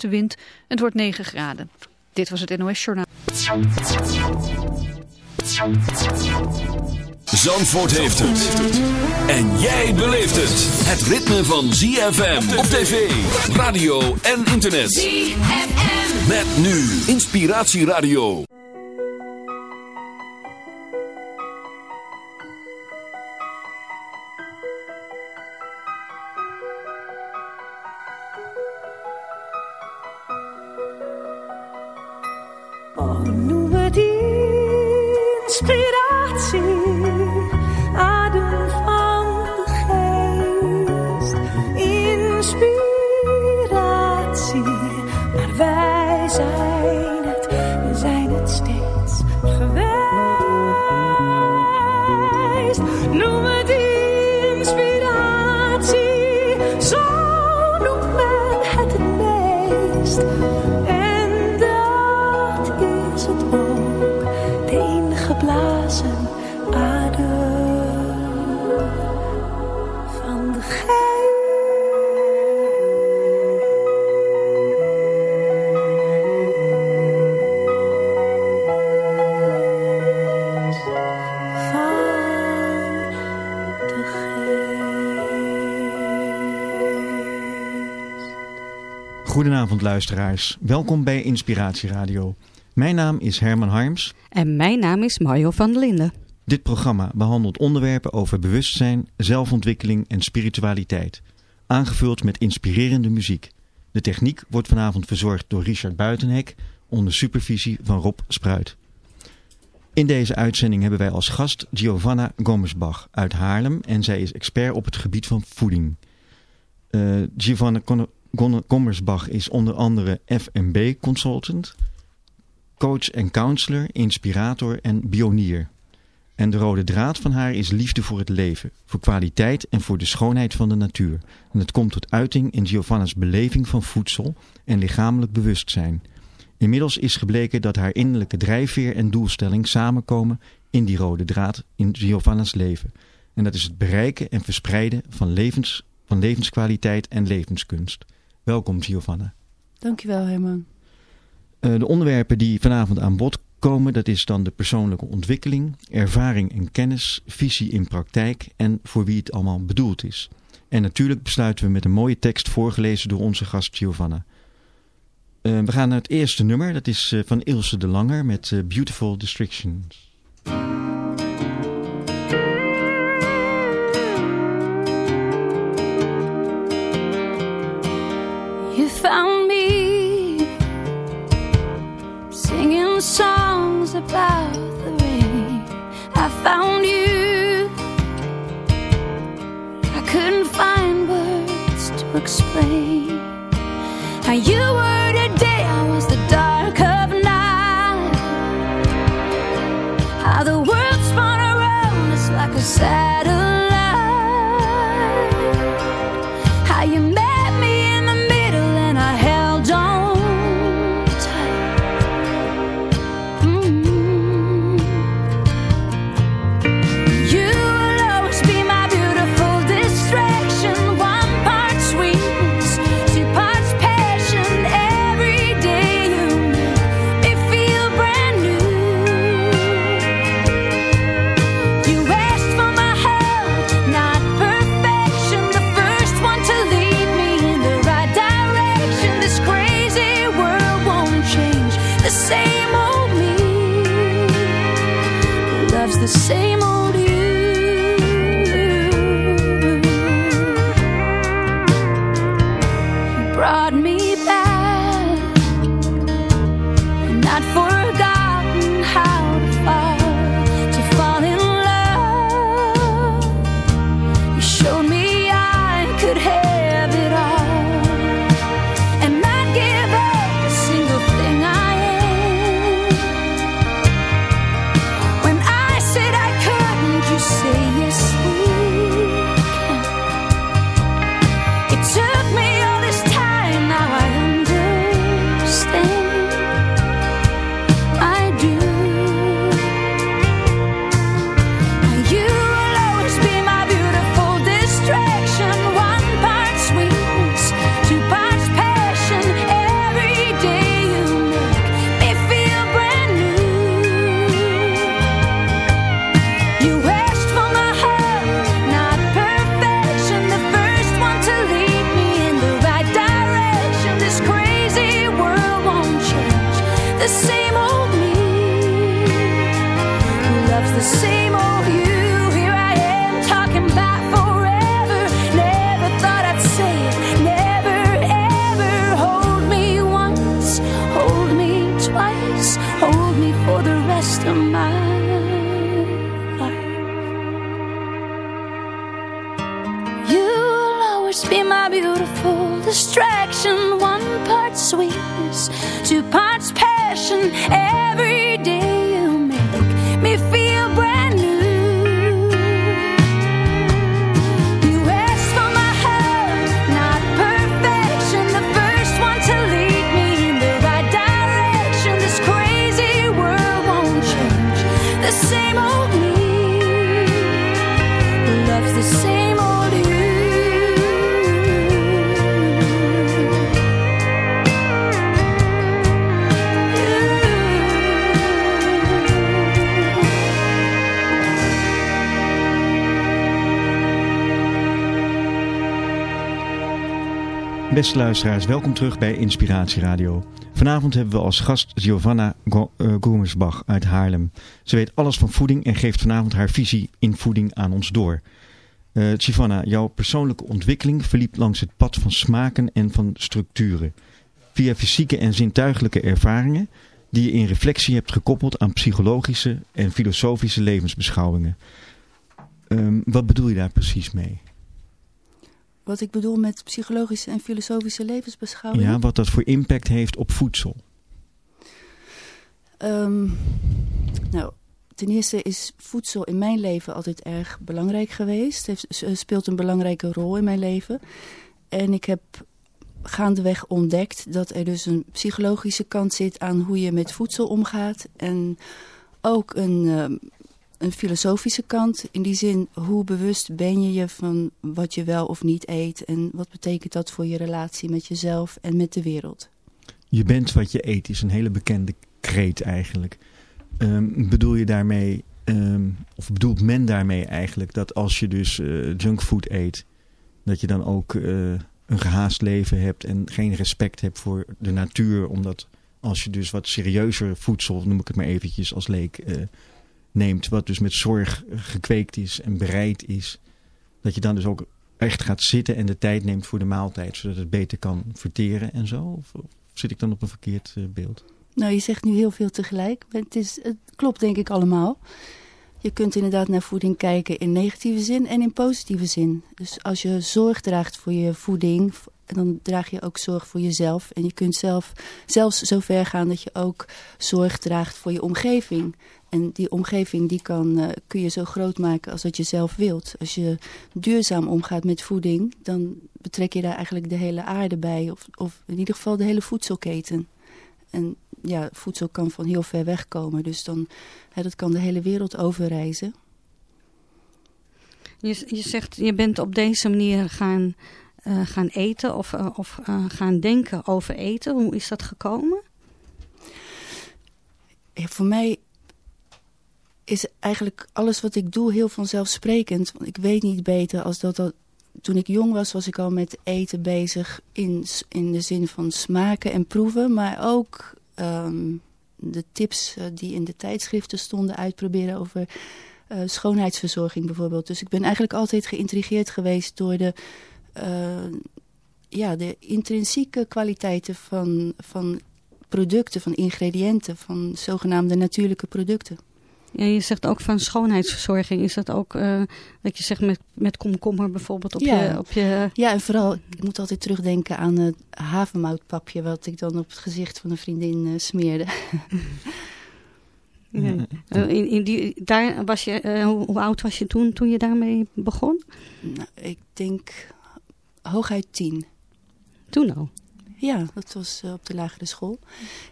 zuidoostenwind. Het wordt 9 graden. Dit was het NOS Journaal. Zandvoort heeft het. En jij beleeft het. Het ritme van ZFM op tv, radio en internet. ZFM. Met nu Inspiratieradio. Luisteraars, welkom bij Inspiratie Radio. Mijn naam is Herman Harms. En mijn naam is Mario van der Linden. Dit programma behandelt onderwerpen over bewustzijn, zelfontwikkeling en spiritualiteit. Aangevuld met inspirerende muziek. De techniek wordt vanavond verzorgd door Richard Buitenhek onder supervisie van Rob Spruit. In deze uitzending hebben wij als gast Giovanna Gommersbach uit Haarlem en zij is expert op het gebied van voeding. Eh, Giovanna Gon- Gommersbach is onder andere F&B consultant, coach en counselor, inspirator en pionier. En de rode draad van haar is liefde voor het leven, voor kwaliteit en voor de schoonheid van de natuur. En het komt tot uiting in Giovanna's beleving van voedsel en lichamelijk bewustzijn. Inmiddels is gebleken dat haar innerlijke drijfveer en doelstelling samenkomen in die rode draad in Giovanna's leven. En dat is het bereiken en verspreiden van, levens, van levenskwaliteit en levenskunst. Welkom Giovanna. Dankjewel, Herman. Eh, de onderwerpen die vanavond aan bod komen, dat is dan de persoonlijke ontwikkeling, ervaring en kennis, visie in praktijk en voor wie het allemaal bedoeld is. En natuurlijk besluiten we met een mooie tekst voorgelezen door onze gast Giovanna. Eh, we gaan naar het eerste nummer, dat is eh, van Ilse de Langer met Beautiful Distractions. Songs about the rain. I found you. I couldn't find words to explain how you Be my beautiful distraction. One part sweetness, two parts passion. Every Beste luisteraars, welkom terug bij Inspiratie Radio. Vanavond hebben we als gast Giovanna Go eh, uit Haarlem. Ze weet alles van voeding en geeft vanavond haar visie in voeding aan ons door. Eh Giovanna, jouw persoonlijke ontwikkeling verliep langs het pad van smaken en van structuren. Via fysieke en zintuigelijke ervaringen die je in reflectie hebt gekoppeld aan psychologische en filosofische levensbeschouwingen. Ehm, wat bedoel je daar precies mee? Wat ik bedoel met psychologische en filosofische levensbeschouwingen. Ja, wat dat voor impact heeft op voedsel. Ehm, nou, ten eerste is voedsel in mijn leven altijd erg belangrijk geweest. Het speelt een belangrijke rol in mijn leven. En ik heb gaandeweg ontdekt dat er dus een psychologische kant zit aan hoe je met voedsel omgaat. En ook een, ehm, een filosofische kant. In die zin, hoe bewust ben je je van wat je wel of niet eet. En wat betekent dat voor je relatie met jezelf en met de wereld. Je bent wat je eet is een hele bekende kreet eigenlijk. Ehm, bedoel je daarmee, ehm, of bedoelt men daarmee eigenlijk dat als je dus eh, junkfood eet, dat je dan ook eh, een gehaast leven hebt en geen respect hebt voor de natuur, omdat als je dus wat serieuzer voedsel, noem ik het maar eventjes als leek, eh, neemt, wat dus met zorg gekweekt is en bereid is, dat je dan dus ook echt gaat zitten en de tijd neemt voor de maaltijd, zodat het beter kan verteren en zo? Of, zit ik dan op een verkeerd eh, beeld? Nou, je zegt nu heel veel tegelijk. Het, is, het klopt denk ik allemaal. Je kunt inderdaad naar voeding kijken in negatieve zin en in positieve zin. Dus als je zorg draagt voor je voeding, v- dan draag je ook zorg voor jezelf. En je kunt zelf, zelfs zo ver gaan dat je ook zorg draagt voor je omgeving. En die omgeving die kan, eh, kun je zo groot maken als dat je zelf wilt. Als je duurzaam omgaat met voeding, dan betrek je daar eigenlijk de hele aarde bij. Of, of in ieder geval de hele voedselketen. En ja, voedsel kan van heel ver weg komen. Dus dan, hè, dat kan de hele wereld overreizen. Je, je zegt, je bent op deze manier gaan, eh, gaan eten of, eh, of eh, gaan denken over eten. Hoe is dat gekomen? Ja, voor mij is eigenlijk alles wat ik doe heel vanzelfsprekend. Want ik weet niet beter als dat dat... Toen ik jong was, was ik al met eten bezig in, in de zin van smaken en proeven. Maar ook ehm, de tips die in de tijdschriften stonden uitproberen over eh, schoonheidsverzorging bijvoorbeeld. Dus ik ben eigenlijk altijd geïntrigeerd geweest door de, ja, de intrinsieke kwaliteiten van, van producten, van ingrediënten, van zogenaamde natuurlijke producten. Ja, je zegt ook van schoonheidsverzorging. Is dat ook eh, dat je zegt met, met komkommer bijvoorbeeld op, Ja. je, op je... Ja, en vooral, ik moet altijd terugdenken aan het havermoutpapje... wat ik dan op het gezicht van een vriendin eh, smeerde. Ja. Eh, in, in die, daar was je, eh, hoe, hoe oud was je toen, toen je daarmee begon? nou, ik denk hooguit tien. Toen al. Ja, dat was eh, op de lagere school.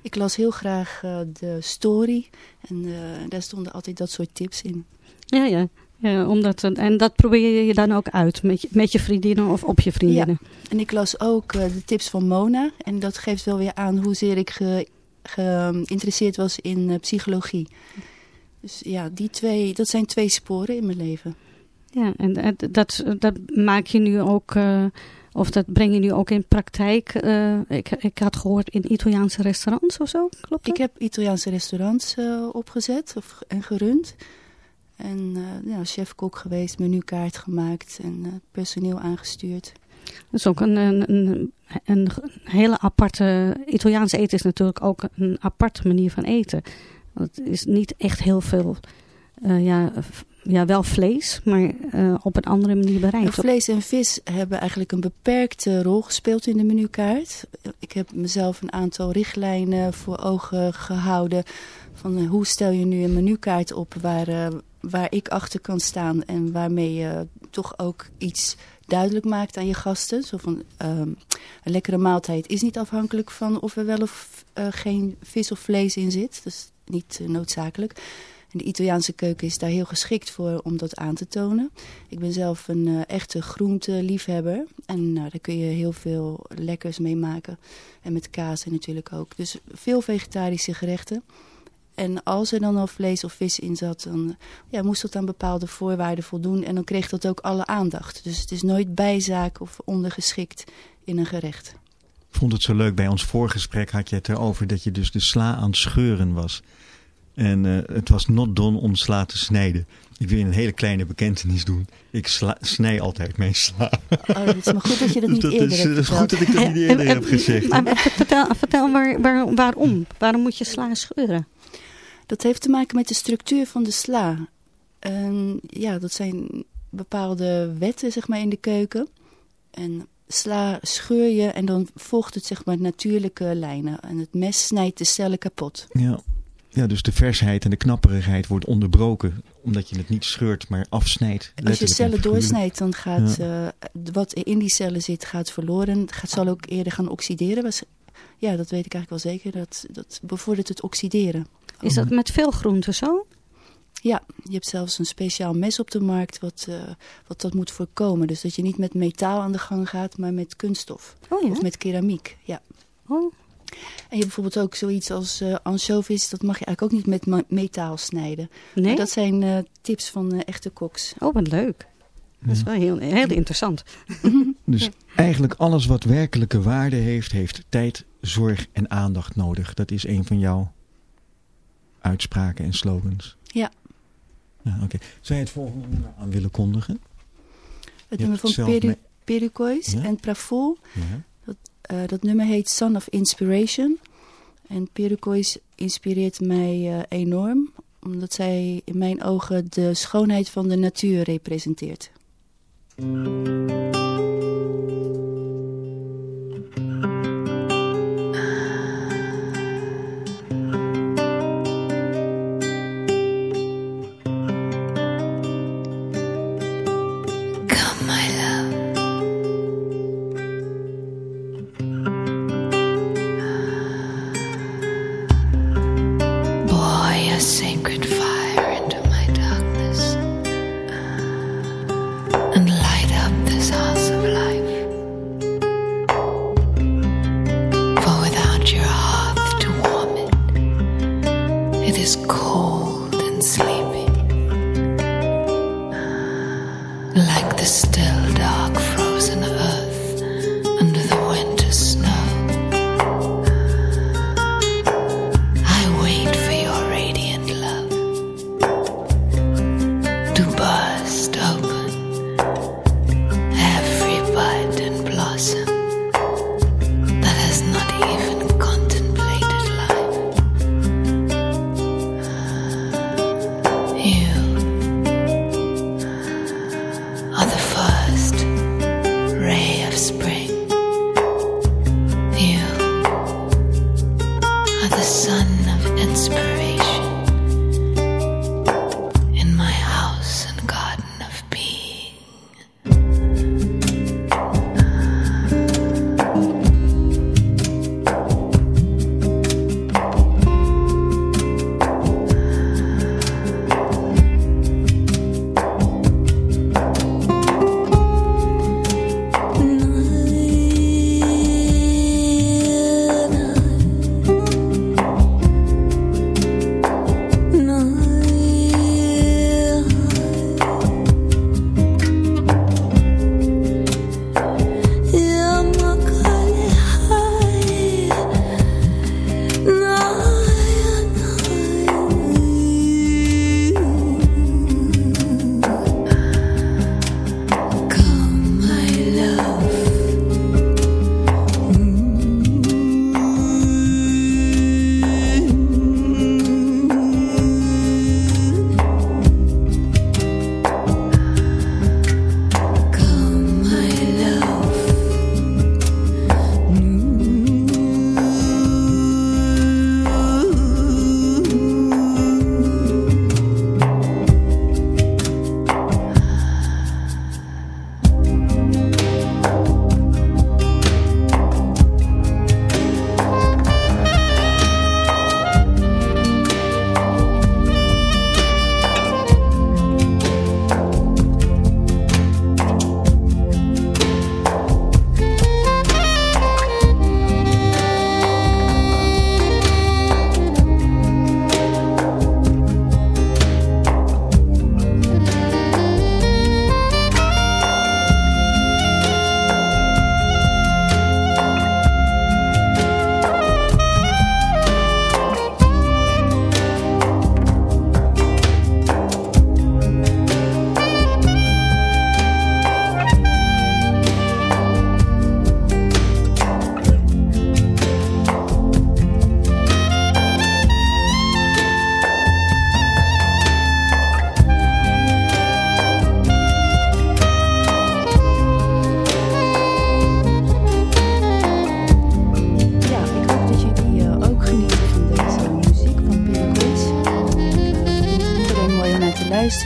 Ik las heel graag eh, de story. En eh, daar stonden altijd dat soort tips in. Ja, ja. ja omdat, en dat probeer je dan ook uit met je, met je vriendinnen of op je vriendinnen. En ik las ook de tips van Mona. En dat geeft wel weer aan hoezeer ik ge- geïnteresseerd was in psychologie. Dus ja, die twee, dat zijn twee sporen in mijn leven. Ja, en eh, dat, dat maak je nu ook, eh, Of dat breng je nu ook in praktijk? Uh, ik, ik had gehoord in Italiaanse restaurants of zo, klopt dat? Ik heb Italiaanse restaurants uh, opgezet of, en gerund. En uh, ja, chef-kok geweest, menukaart gemaakt en personeel aangestuurd. Dat is ook een, een, een, een, hele aparte... Italiaanse eten is natuurlijk ook een aparte manier van eten. Het is niet echt heel veel... Uh, ja, ja, wel vlees, maar uh, op een andere manier bereid. vlees en vis hebben eigenlijk een beperkte rol gespeeld in de menukaart. Ik heb mezelf een aantal richtlijnen voor ogen gehouden. Van uh, hoe stel je nu een menukaart op waar, uh, waar ik achter kan staan. En waarmee je toch ook iets duidelijk maakt aan je gasten. Zo van, een lekkere maaltijd is niet afhankelijk van of er wel of geen vis of vlees in zit. Is niet noodzakelijk. De Italiaanse keuken is daar heel geschikt voor om dat aan te tonen. Ik ben zelf een uh, echte groenteliefhebber. En nou, daar kun je heel veel lekkers mee maken. En met kaas natuurlijk ook. Dus veel vegetarische gerechten. En als er dan al vlees of vis in zat, dan ja, moest dat aan bepaalde voorwaarden voldoen. En dan kreeg dat ook alle aandacht. Dus het is nooit bijzaak of ondergeschikt in een gerecht. Ik vond het zo leuk, bij ons voorgesprek had je het erover dat je dus de sla aan het scheuren was. En uh, het was not done om sla te snijden. Ik wil een hele kleine bekentenis doen. Ik sla, snij altijd mijn sla. Oh, het is maar goed dat je dat niet dat eerder is, hebt Het is goed dat ik dat niet eerder heb gezegd. Maar vertel, vertel maar waar, waarom. Waarom moet je sla scheuren? Dat heeft te maken met de structuur van de sla. En ja, dat zijn bepaalde wetten zeg maar, in de keuken. En sla scheur je en dan volgt het zeg maar natuurlijke lijnen. En het mes snijdt de cellen kapot. Ja. Ja, dus de versheid en de knapperigheid wordt onderbroken. Omdat je het niet scheurt, maar afsnijdt. Als je cellen doorsnijdt, dan gaat ja. uh, wat in die cellen zit, gaat verloren. Het gaat, zal ook eerder gaan oxideren. Ja, dat weet ik eigenlijk wel zeker. Dat, dat bevordert het oxideren. Is dat met veel groenten zo? Ja, je hebt zelfs een speciaal mes op de markt wat, uh, wat dat moet voorkomen. Dus dat je niet met metaal aan de gang gaat, maar met kunststof. Oh, ja? Of met keramiek, ja. Oh. En je hebt bijvoorbeeld ook zoiets als uh, anchovies. Dat mag je eigenlijk ook niet met metaal snijden. Nee? Maar dat zijn uh, tips van uh, echte koks. Oh, wat leuk. Dat is wel heel, heel interessant. dus ja. eigenlijk alles wat werkelijke waarde heeft, heeft tijd, zorg en aandacht nodig. Dat is een van jouw uitspraken en slogans. Ja. ja Oké. Okay. Zou je het volgende nummer aan willen kondigen? Het nummer van Peru Perucois ja? en Prafol. Ja. Uh, dat nummer heet Son of Inspiration. En Perucois inspireert mij uh, enorm. Omdat zij in mijn ogen de schoonheid van de natuur representeert.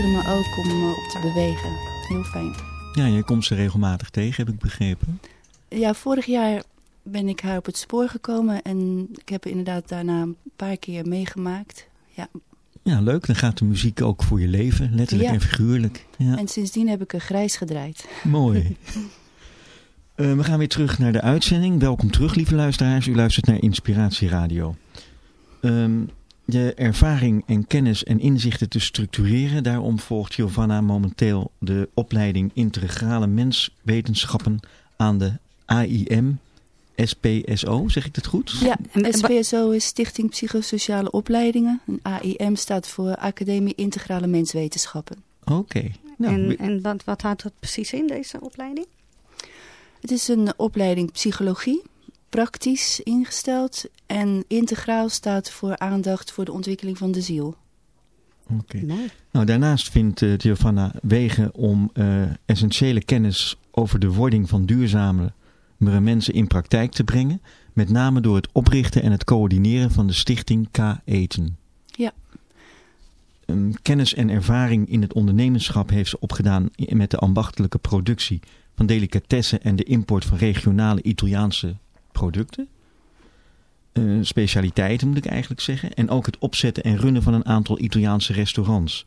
Maar ook om uh, op te bewegen. Heel fijn. Ja, je komt ze regelmatig tegen, heb ik begrepen. Ja, vorig jaar ben ik haar op het spoor gekomen en ik heb inderdaad daarna een paar keer meegemaakt. Ja. ja, leuk. Dan gaat de muziek ook voor je leven, letterlijk Ja. en figuurlijk. Ja. En sindsdien heb ik er grijs gedraaid. Mooi. Eh, we gaan weer terug naar de uitzending. Welkom terug, lieve luisteraars. U luistert naar Inspiratie Radio. Ehm, je ervaring en kennis en inzichten te structureren. Daarom volgt Giovanna momenteel de opleiding Integrale Menswetenschappen aan de AIM SPSO. Zeg ik dat goed? Ja, SPSO is Stichting Psychosociale Opleidingen. En AIM staat voor Academie Integrale Menswetenschappen. Oké. Nou, en en wat, wat houdt dat precies in, deze opleiding? Het is een opleiding psychologie, praktisch ingesteld. En integraal staat voor aandacht voor de ontwikkeling van de ziel. oké. Nou, daarnaast vindt eh, Giovanna wegen om eh, essentiële kennis over de wording van duurzamere mensen in praktijk te brengen. Met name door het oprichten en het coördineren van de stichting K Eten. Ja. Kennis en ervaring in het ondernemerschap heeft ze opgedaan met de ambachtelijke productie van delicatessen en de import van regionale Italiaanse producten. Eh, specialiteiten moet ik eigenlijk zeggen. En ook het opzetten en runnen van een aantal Italiaanse restaurants.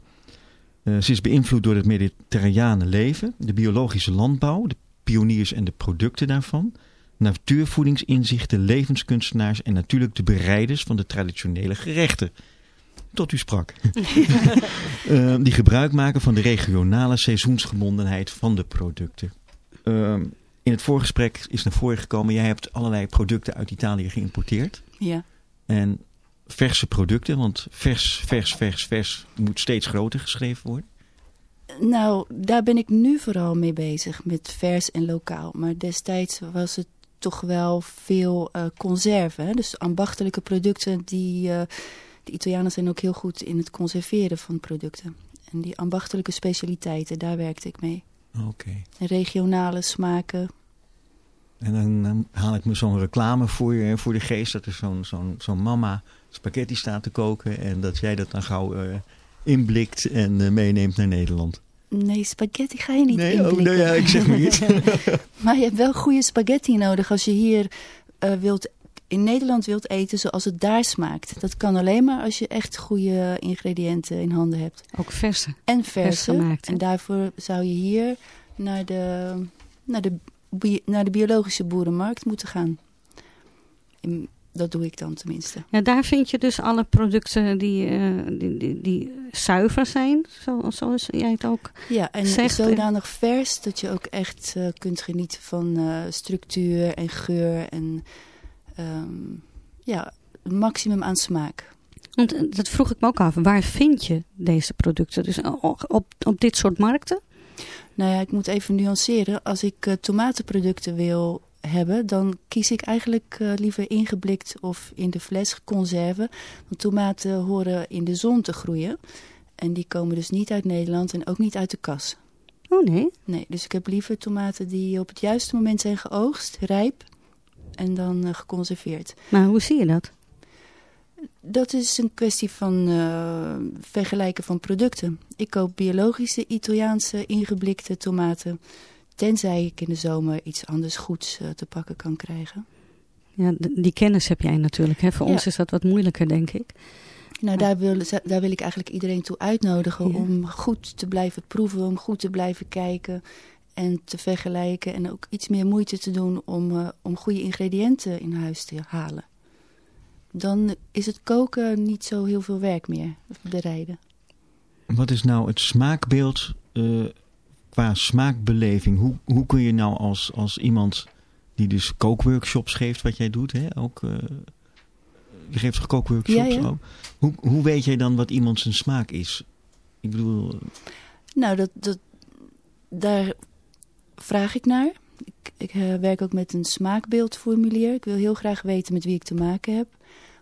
Eh, ze is beïnvloed door het mediterrane leven, de biologische landbouw, de pioniers en de producten daarvan, natuurvoedingsinzichten, levenskunstenaars en natuurlijk de bereiders van de traditionele gerechten. Tot u sprak. Eh, die gebruik maken van de regionale seizoensgebondenheid van de producten. Eh, in het voorgesprek is naar voren gekomen, jij hebt allerlei producten uit Italië geïmporteerd. Ja. En verse producten, want vers, vers, vers, vers moet steeds groter geschreven worden. Nou, daar ben ik nu vooral mee bezig, met vers en lokaal. Maar destijds was het toch wel veel eh conserven. Hè? Dus ambachtelijke producten, die, eh, de Italianen zijn ook heel goed in het conserveren van producten. En die ambachtelijke specialiteiten, daar werkte ik mee. Oké. Regionale smaken. En dan, dan haal ik me zo'n reclame voor, je, voor de geest. Dat er zo'n zo'n zo'n mama spaghetti staat te koken. En dat jij dat dan gauw eh, inblikt en eh, meeneemt naar Nederland. Nee, spaghetti ga je niet nee, oh, inblikken. nee, ja, ik zeg maar iets. Maar je hebt wel goede spaghetti nodig als je hier eh, wilt, in Nederland wilt eten zoals het daar smaakt. Dat kan alleen maar als je echt goede ingrediënten in handen hebt. Ook verse. En Vers verse. gemaakt, en daarvoor zou je hier naar de, naar de, naar de biologische boerenmarkt moeten gaan. In- dat doe ik dan tenminste. Ja, daar vind je dus alle producten die, eh, die, die, die zuiver zijn, zo, zoals jij het ook... Ja, en Zegt- zodanig vers dat je ook echt eh, kunt genieten van eh, structuur en geur en ehm, ja, een maximum aan smaak. Want eh, dat vroeg ik me ook af, waar vind je deze producten? Dus eh, op, op dit soort markten? Nou ja, ik moet even nuanceren. Als ik eh, tomatenproducten wil hebben, dan kies ik eigenlijk liever ingeblikt of in de fles conserven. Want tomaten horen in de zon te groeien. En die komen dus niet uit Nederland en ook niet uit de kas. Oh nee, Nee, dus ik heb liever tomaten die op het juiste moment zijn geoogst, rijp en dan eh, geconserveerd. maar hoe zie je dat? Dat is een kwestie van eh, vergelijken van producten. Ik koop biologische Italiaanse ingeblikte tomaten. Tenzij ik in de zomer iets anders goeds eh, te pakken kan krijgen. Ja, die kennis heb jij natuurlijk. Hè? Voor Ja. ons is dat wat moeilijker, denk ik. Nou, daar wil, daar wil ik eigenlijk iedereen toe uitnodigen Ja. om goed te blijven proeven, om goed te blijven kijken en te vergelijken. En ook iets meer moeite te doen om, eh, om goede ingrediënten in huis te halen. Dan is het koken niet zo heel veel werk meer, bereiden. Wat is nou het smaakbeeld eh, qua smaakbeleving? Hoe, hoe kun je nou als, als iemand die dus kookworkshops geeft, wat jij doet, hè? Ook, eh, je geeft toch kookworkshops Ja, ja. ook? Hoe, hoe weet jij dan wat iemand zijn smaak is? Ik bedoel, Nou, dat, dat, daar vraag ik naar. Ik, ik eh, werk ook met een smaakbeeldformulier. Ik wil heel graag weten met wie ik te maken heb.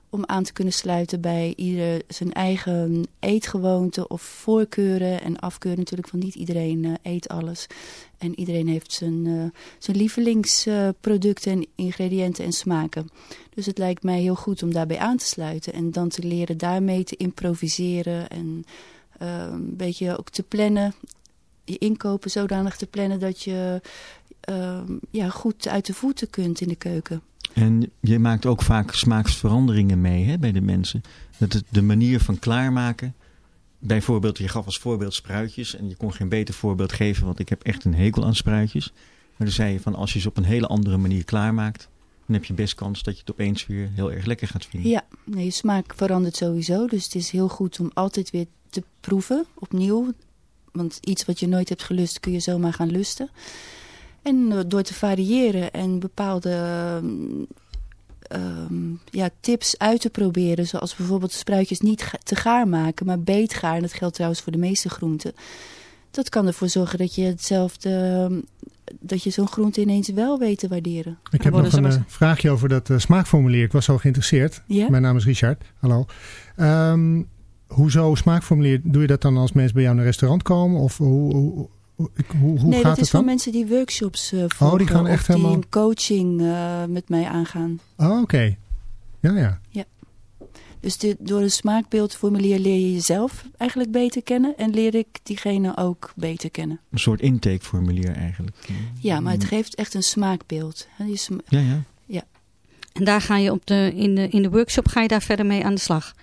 Om aan te kunnen sluiten bij ieder zijn eigen eetgewoonte of voorkeuren en afkeuren. Natuurlijk, want niet iedereen eh, eet alles. En iedereen heeft zijn, eh, zijn lievelingsproducten en ingrediënten en smaken. Dus het lijkt mij heel goed om daarbij aan te sluiten. En dan te leren daarmee te improviseren en een beetje ook te plannen. Je inkopen zodanig te plannen dat je eh, ja, goed uit de voeten kunt in de keuken. En je maakt ook vaak smaaksveranderingen mee hè, bij de mensen. Dat het de manier van klaarmaken. Bijvoorbeeld, je gaf als voorbeeld spruitjes. En je kon geen beter voorbeeld geven, want ik heb echt een hekel aan spruitjes. Maar dan zei je van als je ze op een hele andere manier klaarmaakt. Dan heb je best kans dat je het opeens weer heel erg lekker gaat vinden. Ja, nee, je smaak verandert sowieso. Dus het is heel goed om altijd weer te proeven, opnieuw. Want iets wat je nooit hebt gelust, kun je zomaar gaan lusten. En eh, door te variëren en bepaalde ehm, ja, tips uit te proberen. Zoals bijvoorbeeld spruitjes niet ga- te gaar maken, maar beetgaar. En dat geldt trouwens voor de meeste groenten. Dat kan ervoor zorgen dat je hetzelfde... ehm, dat je zo'n groente ineens wel weet te waarderen. Ik heb nog een eh, vraagje over dat eh, smaakformulier. Ik was zo geïnteresseerd. Mijn naam is Richard. Hallo. Ehm, hoezo smaakformulier? Doe je dat dan als mensen bij jou naar een restaurant komen? Of hoe, hoe, hoe, hoe, nee, gaat dat is het voor dan? mensen die workshops eh volgen. die gaan of echt die helemaal- een coaching eh, met mij aangaan. Oh, oké. Ja, ja. Dus dit- door een smaakbeeldformulier leer je jezelf eigenlijk beter kennen. En leer ik diegene ook beter kennen. Een soort intakeformulier eigenlijk. Ja, maar het geeft echt een smaakbeeld. sma- Ja, ja. En daar ga je op de, in, de, in de workshop ga je daar verder mee aan de slag.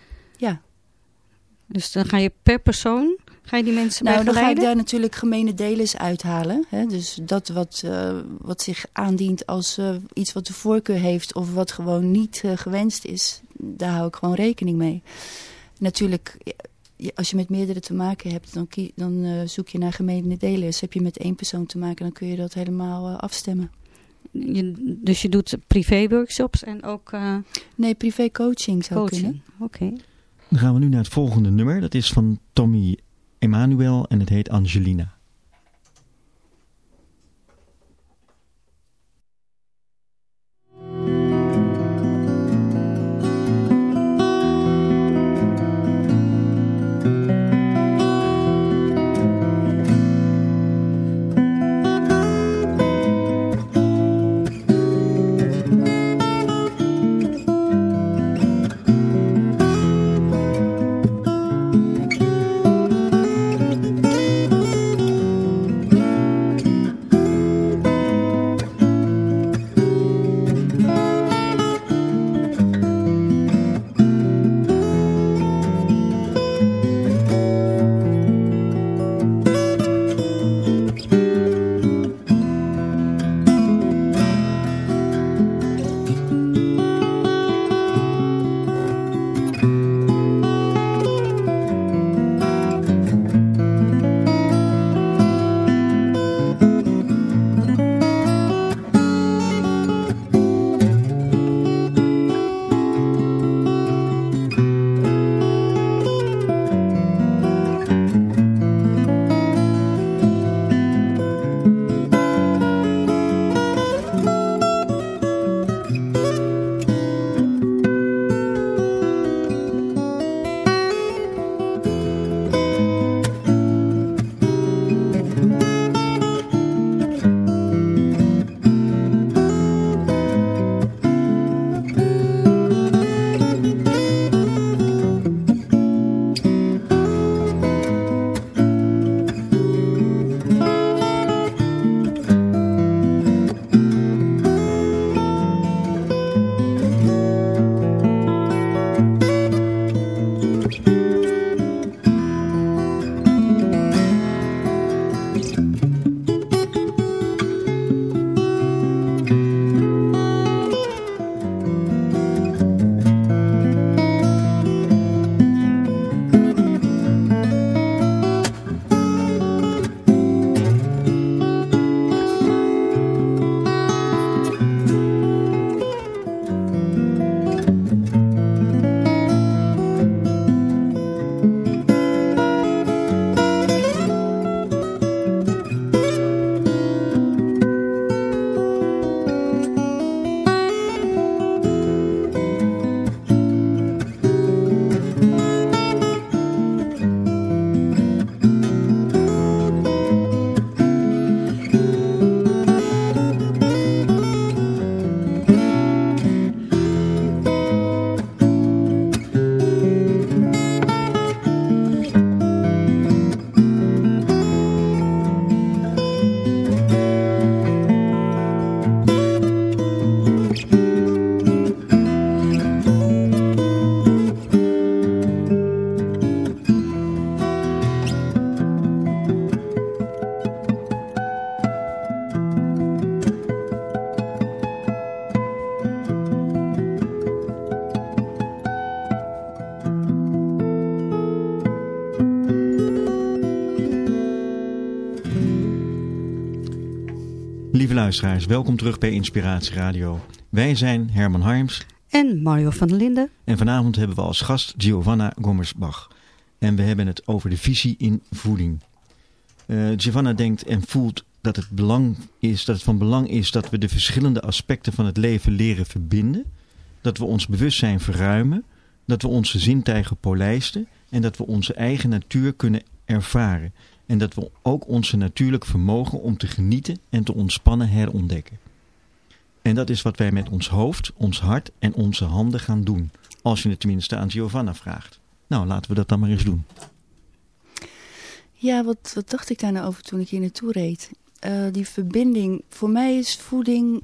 Dus dan ga je per persoon, ga je die mensen Nou, dan ga ik daar natuurlijk gemene delers uithalen. Hè? Dus dat wat, eh, wat zich aandient als eh, iets wat de voorkeur heeft... of wat gewoon niet eh, gewenst is, daar hou ik gewoon rekening mee. Natuurlijk, als je met meerdere te maken hebt... dan, dan zoek je naar gemene delers. Heb je met één persoon te maken, dan kun je dat helemaal afstemmen. Je- dus je doet privé workshops en ook Nee, privé coaching zou kunnen. coaching. Oké. Dan gaan we nu naar het volgende nummer. Dat is van Tommy Emanuel en het heet. Angelina, luisteraars, welkom terug bij Inspiratie Radio. Wij zijn Herman Harms En Mario van der Linden. en vanavond hebben we als gast Giovanna Gommersbach. En we hebben het over de visie in voeding. Eh, Giovanna denkt en voelt dat het, belang is, dat het van belang is dat we de verschillende aspecten van het leven leren verbinden. Dat we ons bewustzijn verruimen. Dat we onze zintuigen polijsten. En dat we onze eigen natuur kunnen ervaren. En dat we ook onze natuurlijk vermogen om te genieten en te ontspannen herontdekken. En dat is wat wij met ons hoofd, ons hart en onze handen gaan doen. Als je het tenminste aan Giovanna vraagt. Nou, laten we dat dan maar eens doen. Ja, wat, wat dacht ik daar nou over toen ik hier naartoe reed? Eh, die verbinding. Voor mij is voeding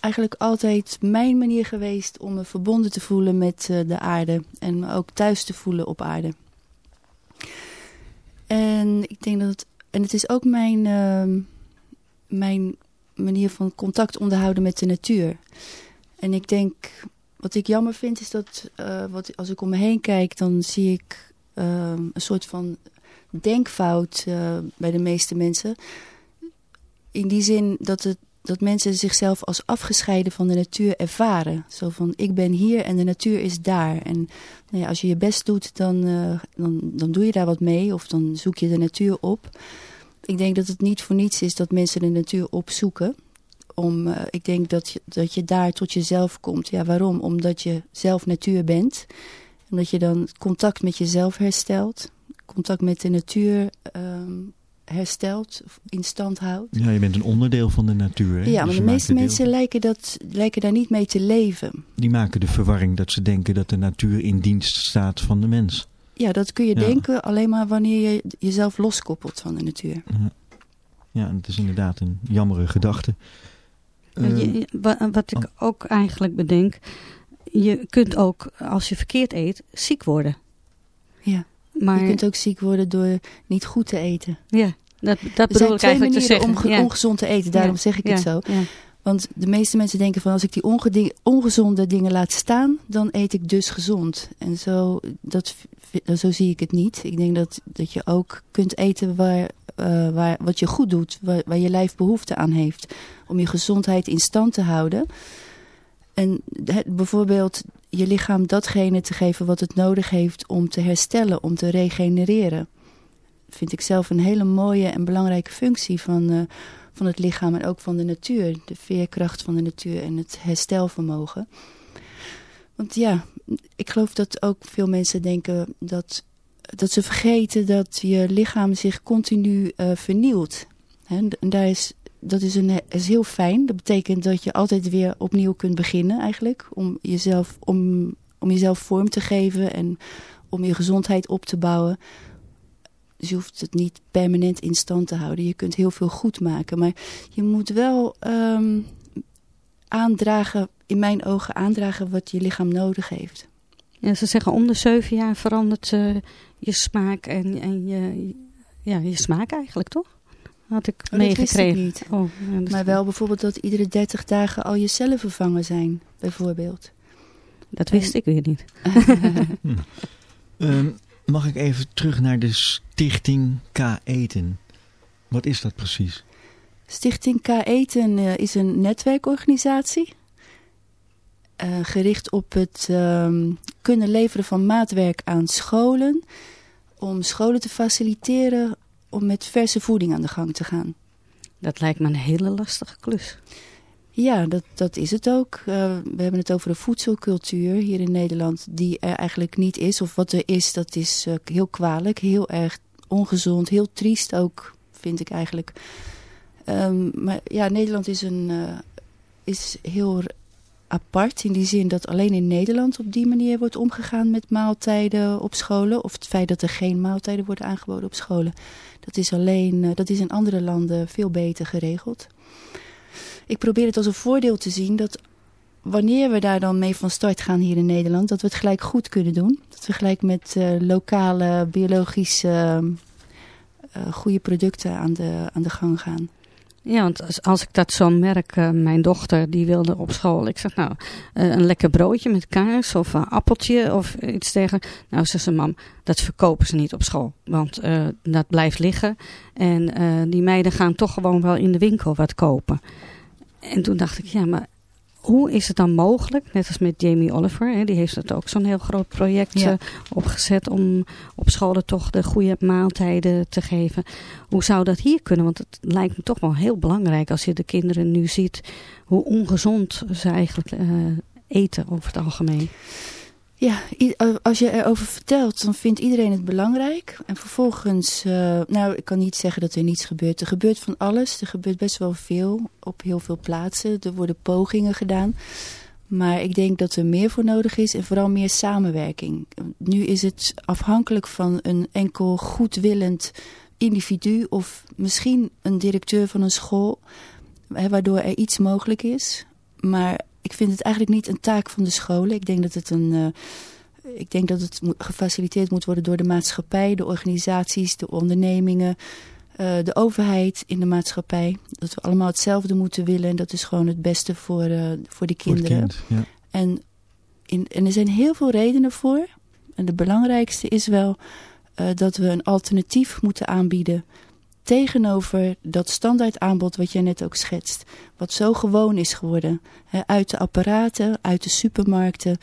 eigenlijk altijd mijn manier geweest om me verbonden te voelen met eh, de aarde. En me ook thuis te voelen op aarde. En ik denk dat het. En het is ook mijn, ehm, mijn manier van contact onderhouden met de natuur. En ik denk, wat ik jammer vind, is dat eh, wat, als ik om me heen kijk, dan zie ik ehm, een soort van denkfout eh, bij de meeste mensen. In die zin dat, het, dat mensen zichzelf als afgescheiden van de natuur ervaren. Zo van, ik ben hier en de natuur is daar. En nou ja, als je je best doet, dan, eh, dan, dan doe je daar wat mee. Of dan zoek je de natuur op. Ik denk dat het niet voor niets is dat mensen de natuur opzoeken. Om, eh, ik denk dat je, dat je daar tot jezelf komt. Ja, waarom? Omdat je zelf natuur bent. Omdat je dan contact met jezelf herstelt. Contact met de natuur ehm, herstelt, of in stand houdt. Ja, je bent een onderdeel van de natuur. Hè? Ja, Dus maar de meeste deel mensen lijken, dat, lijken daar niet mee te leven. Die maken de verwarring dat ze denken dat de natuur in dienst staat van de mens. Ja, dat kun je Ja. denken alleen maar wanneer je jezelf loskoppelt van de natuur. Ja, en het is inderdaad een jammere gedachte. Eh, wa- wat ik ook eigenlijk bedenk. Je kunt ook, als je verkeerd eet, ziek worden. Ja. Maar Je kunt ook ziek worden door niet goed te eten. ja, dat, dat bedoel zijn ik eigenlijk te zeggen. om ja. ongezond te eten, daarom Ja, zeg ik het zo. Want de meeste mensen denken van als ik die ongezonde dingen laat staan, dan eet ik dus gezond. En zo, dat, zo zie ik het niet. Ik denk dat, dat je ook kunt eten waar, eh, waar, wat je goed doet, waar, waar je lijf behoefte aan heeft. Om je gezondheid in stand te houden. En het- bijvoorbeeld je lichaam datgene te geven wat het nodig heeft om te herstellen, om te regenereren. Vind ik zelf een hele mooie en belangrijke functie van, eh, van het lichaam en ook van de natuur. De veerkracht van de natuur en het herstelvermogen. Want ja, ik geloof dat ook veel mensen denken dat, dat ze vergeten dat je lichaam zich continu eh, vernieuwt. En daar is, dat is, een, is heel fijn. Dat betekent dat je altijd weer opnieuw kunt beginnen eigenlijk. Om jezelf, om, om jezelf vorm te geven en om je gezondheid op te bouwen. Dus je hoeft het niet permanent in stand te houden. Je kunt heel veel goed maken. Maar je moet wel ehm, aandragen, in mijn ogen aandragen wat je lichaam nodig heeft. Ze zeggen om de zeven jaar verandert eh, je smaak en, en je, ja, je smaak eigenlijk, toch? Had ik Oh, ik meegekregen. niet. Oh, ja, dat- Maar wel bijvoorbeeld dat iedere 30 dagen al je cellen vervangen zijn, bijvoorbeeld. Dat wist ik weer niet. Ehm, mag ik even terug naar de stichting K Eten? Wat is dat precies? Stichting K Eten eh, is een netwerkorganisatie. eh, gericht op het ehm, kunnen leveren van maatwerk aan scholen. Om scholen te faciliteren om met verse voeding aan de gang te gaan. Dat lijkt me een hele lastige klus. Ja, dat, dat is het ook. Eh, we hebben het over een voedselcultuur hier in Nederland die er eigenlijk niet is. Of wat er is, dat is eh, heel kwalijk, heel erg ongezond, heel triest ook, vind ik eigenlijk. Ehm, maar ja, Nederland is, een, eh, is heel apart in die zin dat alleen in Nederland op die manier wordt omgegaan met maaltijden op scholen. Of het feit dat er geen maaltijden worden aangeboden op scholen. Dat is, alleen, eh, dat is in andere landen veel beter geregeld ik probeer het als een voordeel te zien dat wanneer we daar dan mee van start gaan hier in Nederland, dat we het gelijk goed kunnen doen. Dat we gelijk met eh, lokale, biologische, eh, goede producten aan de, aan de gang gaan. Ja, want als, als ik dat zo merk, eh, mijn dochter die wilde op school. Ik zeg nou, eh, een lekker broodje met kaas of een appeltje of iets dergelijks. Nou, zegt ze mam, dat verkopen ze niet op school. Want eh, dat blijft liggen en die meiden gaan toch gewoon wel in de winkel wat kopen. En toen dacht ik, ja, maar hoe is het dan mogelijk, net als met Jamie Oliver, hè, die heeft het ook zo'n heel groot project Ja. eh, opgezet om op scholen toch de goede maaltijden te geven. Hoe zou dat hier kunnen? Want het lijkt me toch wel heel belangrijk als je de kinderen nu ziet hoe ongezond ze eigenlijk eh, eten over het algemeen. Ja, eh, als je erover vertelt, dan vindt iedereen het belangrijk. En vervolgens, eh, nou, ik kan niet zeggen dat er niets gebeurt. Er gebeurt van alles. Er gebeurt best wel veel op heel veel plaatsen. Er worden pogingen gedaan. Maar ik denk dat er meer voor nodig is en vooral meer samenwerking. Nu is het afhankelijk van een enkel goedwillend individu of misschien een directeur van een school, waardoor er iets mogelijk is. Maar ik vind het eigenlijk niet een taak van de scholen. Ik denk dat het een. eh, ik denk dat het gefaciliteerd moet worden door de maatschappij, de organisaties, de ondernemingen, eh, de overheid in de maatschappij. Dat we allemaal hetzelfde moeten willen en dat is gewoon het beste voor, eh, voor het kinderen. kind. Ja. En, in, en er zijn heel veel redenen voor. En de belangrijkste is wel dat we een alternatief moeten aanbieden. Tegenover dat standaard aanbod wat jij net ook schetst. Wat zo gewoon is geworden. Uit de apparaten, uit de supermarkten.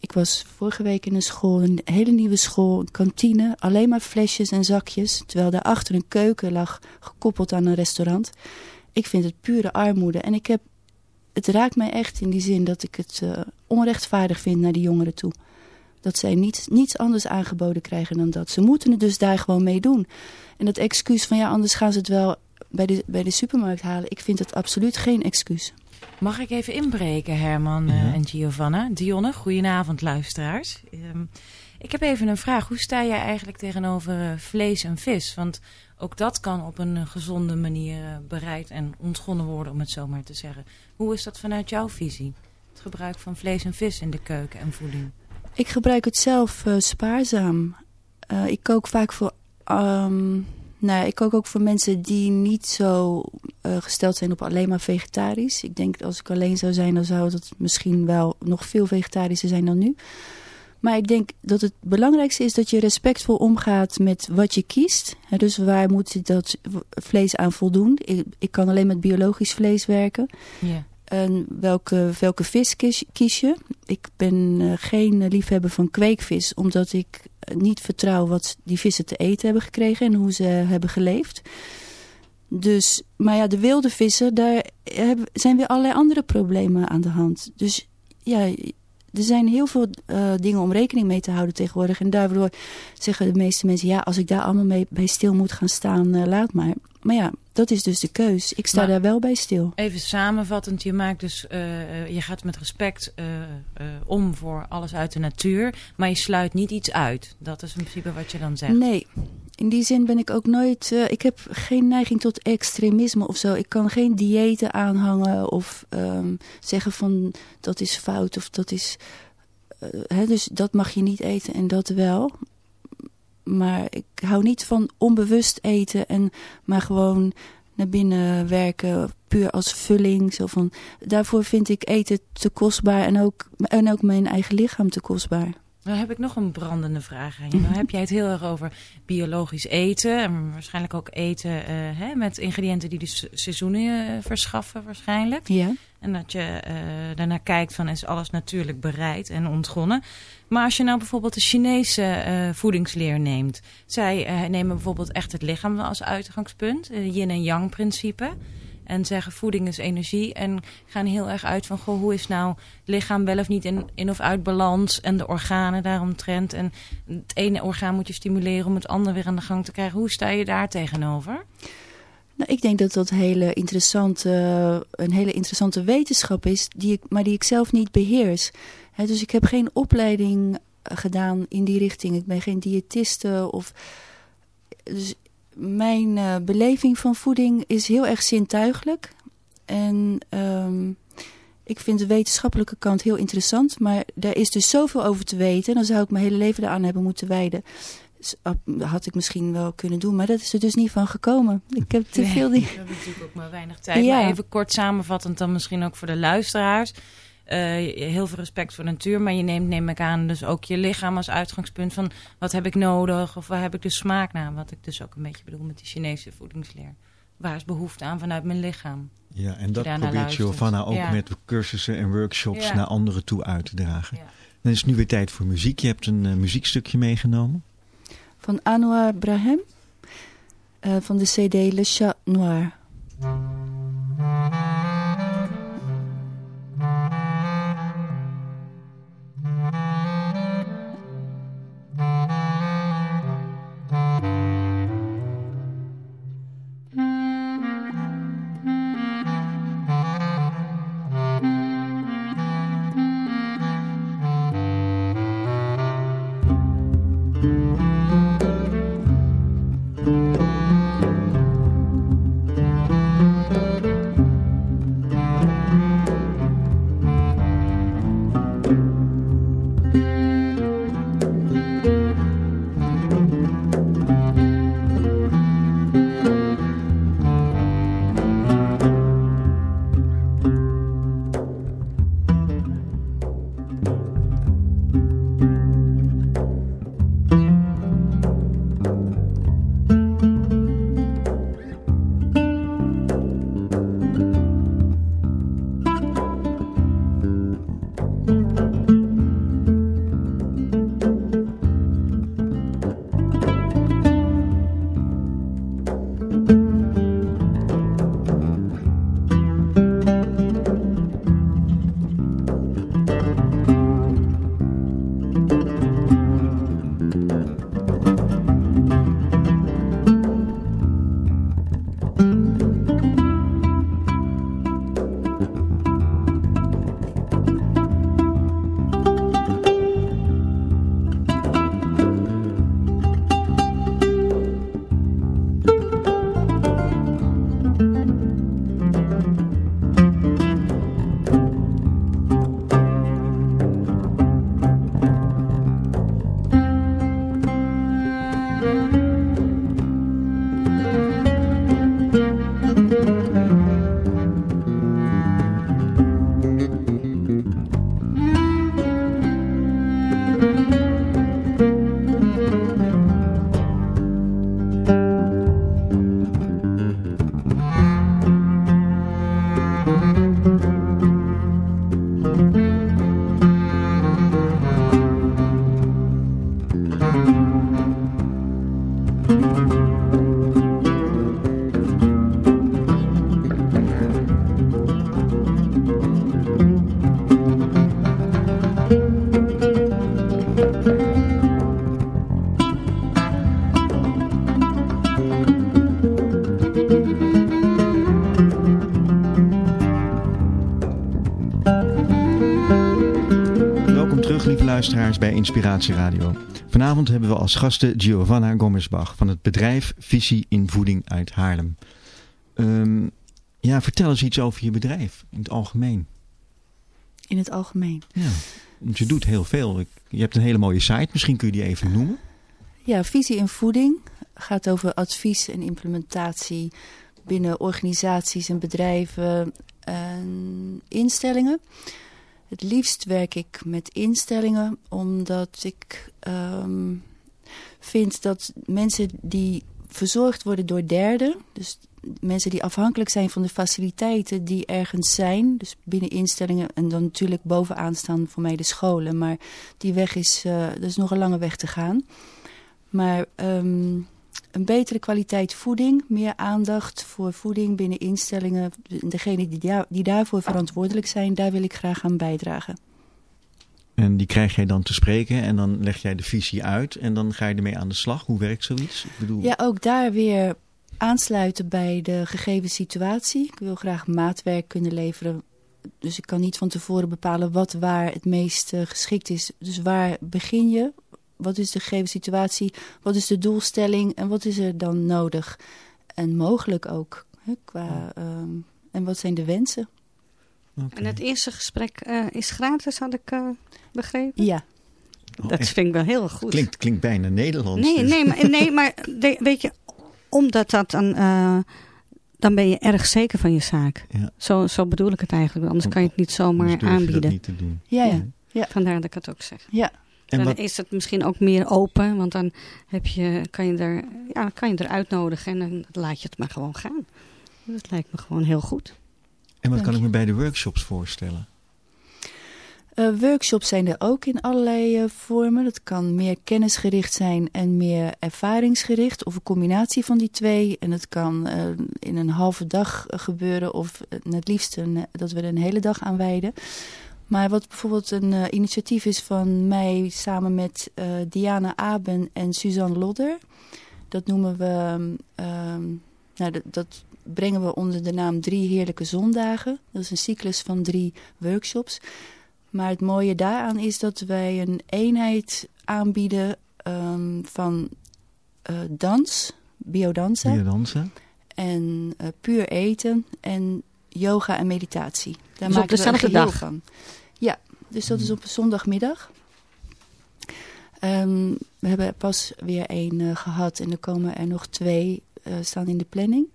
Ik was vorige week in een school, een hele nieuwe school, een kantine. Alleen maar flesjes en zakjes. Terwijl daarachter een keuken lag, gekoppeld aan een restaurant. Ik vind het pure armoede. En ik heb het raakt mij echt in die zin dat ik het eh, onrechtvaardig vind naar die jongeren toe. Dat zij niets, niets anders aangeboden krijgen dan dat. Ze moeten het dus daar gewoon mee doen. En dat excuus van ja, anders gaan ze het wel bij de, bij de supermarkt halen. Ik vind het absoluut geen excuus. Mag ik even inbreken, Herman eh, Ja. en Giovanna? Dionne, goedenavond luisteraars. Ehm, ik heb even een vraag. Hoe sta jij eigenlijk tegenover eh, vlees en vis? Want ook dat kan op een eh, gezonde manier bereid en ontgonnen worden, om het zo maar te zeggen. Hoe is dat vanuit jouw visie? Het gebruik van vlees en vis in de keuken en voeding. Ik gebruik het zelf eh, spaarzaam. Eh, ik kook vaak voor. ehm, nou, ik kook ook voor mensen die niet zo eh, gesteld zijn op alleen maar vegetarisch. Ik denk dat als ik alleen zou zijn, dan zou het misschien wel nog veel vegetarischer zijn dan nu. Maar ik denk dat het belangrijkste is dat je respectvol omgaat met wat je kiest. Dus waar moet dat vlees aan voldoen? Ik, ik kan alleen met biologisch vlees werken. Ja. En welke, welke vis kies, kies je? Ik ben eh, geen liefhebber van kweekvis, omdat ik eh, niet vertrouw wat die vissen te eten hebben gekregen en hoe ze hebben geleefd. Dus, maar ja, de wilde vissen, daar hebben, zijn weer allerlei andere problemen aan de hand. Dus ja, er zijn heel veel eh, dingen om rekening mee te houden tegenwoordig. En daardoor zeggen de meeste mensen, ja, als ik daar allemaal mee bij stil moet gaan staan, laat maar. Maar ja, dat is dus de keus. Ik sta Maar- daar wel bij stil. Even samenvattend, je maakt dus, eh, eh, je gaat met respect eh, om voor alles uit de natuur, maar je sluit niet iets uit. Dat is in principe wat je dan zegt. Nee, in die zin ben ik ook nooit... ik heb geen neiging tot extremisme of zo. Ik kan geen diëten aanhangen of ehm, zeggen van dat is fout of dat is... hè, dus dat mag je niet eten en dat wel. Maar ik hou niet van onbewust eten en maar gewoon naar binnen werken, puur als vulling. Zo van, daarvoor vind ik eten te kostbaar en ook, en ook mijn eigen lichaam te kostbaar. Dan heb ik nog een brandende vraag aan je. Dan heb jij het heel erg over biologisch eten. En waarschijnlijk ook eten eh, hè, met ingrediënten die de se- seizoenen eh, verschaffen waarschijnlijk. Ja. En dat je eh, daarnaar kijkt van is alles natuurlijk bereid en ontgonnen. Maar als je nou bijvoorbeeld de Chinese voedingsleer neemt. Zij nemen bijvoorbeeld echt het lichaam als uitgangspunt. yin en yang principe. En zeggen voeding is energie. En gaan heel erg uit van goh, hoe is nou lichaam wel of niet in, in of uit balans. En de organen daaromtrent. En het ene orgaan moet je stimuleren om het andere weer aan de gang te krijgen. Hoe sta je daar tegenover? Nou, ik denk dat dat hele interessante, een hele interessante wetenschap is, die ik, maar die ik zelf niet beheers. Dus ik heb geen opleiding eh, gedaan in die richting. Ik ben geen diëtiste. Of, dus mijn eh, beleving van voeding is heel erg zintuigelijk. En ehm, ik vind de wetenschappelijke kant heel interessant. Maar daar is dus zoveel over te weten. Dan zou ik mijn hele leven eraan hebben moeten wijden. Ah, had ik misschien wel kunnen doen. Maar dat is er dus niet van gekomen. Ik heb te veel die... We hebben natuurlijk ook maar weinig tijd. Ja. Maar even kort samenvattend dan misschien ook voor de luisteraars. Eh, heel veel respect voor de natuur, maar je neemt, neem ik aan, dus ook je lichaam als uitgangspunt van wat heb ik nodig of waar heb ik de smaak naar. Wat ik dus ook een beetje bedoel met die Chinese voedingsleer. waar is behoefte aan vanuit mijn lichaam? Ja, en dat probeert luistert. Giovanna ook Ja. met cursussen en workshops Ja. naar anderen toe uit te dragen. Ja. Dan is het nu weer tijd voor muziek. Je hebt een eh, muziekstukje meegenomen. Van Anwar Brahem. eh, van de cd Le Chat Noir. Luisteraars, bij Inspiratie Radio. Vanavond hebben we als gasten Giovanna Gommersbach van het bedrijf Visie in Voeding uit Haarlem. Ehm, ja, vertel eens iets over je bedrijf in het algemeen. In het algemeen. Ja, want je doet heel veel. Je hebt een hele mooie site, misschien kun je die even noemen. Ja, visie in voeding gaat over advies en implementatie binnen organisaties en bedrijven en instellingen. Het liefst werk ik met instellingen omdat ik ehm, vind dat mensen die verzorgd worden door derden, dus mensen die afhankelijk zijn van de faciliteiten die ergens zijn, dus binnen instellingen en dan natuurlijk bovenaan staan voor mij de scholen, maar die weg is, eh er is nog een lange weg te gaan. Maar ehm, een betere kwaliteit voeding, meer aandacht voor voeding binnen instellingen. Degenen die, daar- die daarvoor verantwoordelijk zijn, daar wil ik graag aan bijdragen. En die krijg jij dan te spreken en dan leg jij de visie uit en dan ga je ermee aan de slag. Hoe werkt zoiets? Ik bedoel, Ja, ook daar weer aansluiten bij de gegeven situatie. Ik wil graag maatwerk kunnen leveren. Dus ik kan niet van tevoren bepalen wat waar het meest eh, geschikt is. Dus waar begin je? Wat is de gegeven situatie? Wat is de doelstelling? En wat is er dan nodig? En mogelijk ook. Hè, qua, ehm, en wat zijn de wensen? Oké. En het eerste gesprek eh, is gratis, had ik eh, begrepen. Ja, Oh, dat echt? vind ik wel heel goed. klinkt, klinkt bijna Nederlands. Nee, dus. nee, maar, nee, maar de- weet je, omdat dat dan, eh, dan ben je erg zeker van je zaak. Ja. Zo, zo bedoel ik het eigenlijk, anders kan je het niet zomaar je dat aanbieden. niet te doen. ja, ja. Vandaar dat ik het ook zeg. ja. En dan wat, is het misschien ook meer open, want dan heb je, kan, je er, ja, kan je er uitnodigen en dan laat je het maar gewoon gaan. Dat lijkt me gewoon heel goed. en wat kan ik me bij de workshops voorstellen? Eh, workshops zijn er ook in allerlei eh, vormen. Dat kan meer kennisgericht zijn en meer ervaringsgericht. Of een combinatie van die twee. En het kan eh, in een halve dag gebeuren. Of het liefst een, dat we er een hele dag aan wijden. Maar wat bijvoorbeeld een eh, initiatief is van mij samen met eh, Diana Aben en Suzanne Lodder. Dat noemen we, ehm, nou, dat, dat brengen we onder de naam Drie Heerlijke Zondagen. Dat is een cyclus van drie workshops. Maar het mooie daaraan is dat wij een eenheid aanbieden ehm, van eh, dans, biodansen Hier dansen? en puur eten en yoga en meditatie. Daar Dus op maken we een dezelfde dag? van. Ja, dus dat is op een zondagmiddag. Ehm, we hebben er pas weer één eh, gehad en er komen er nog twee eh, staan in de planning.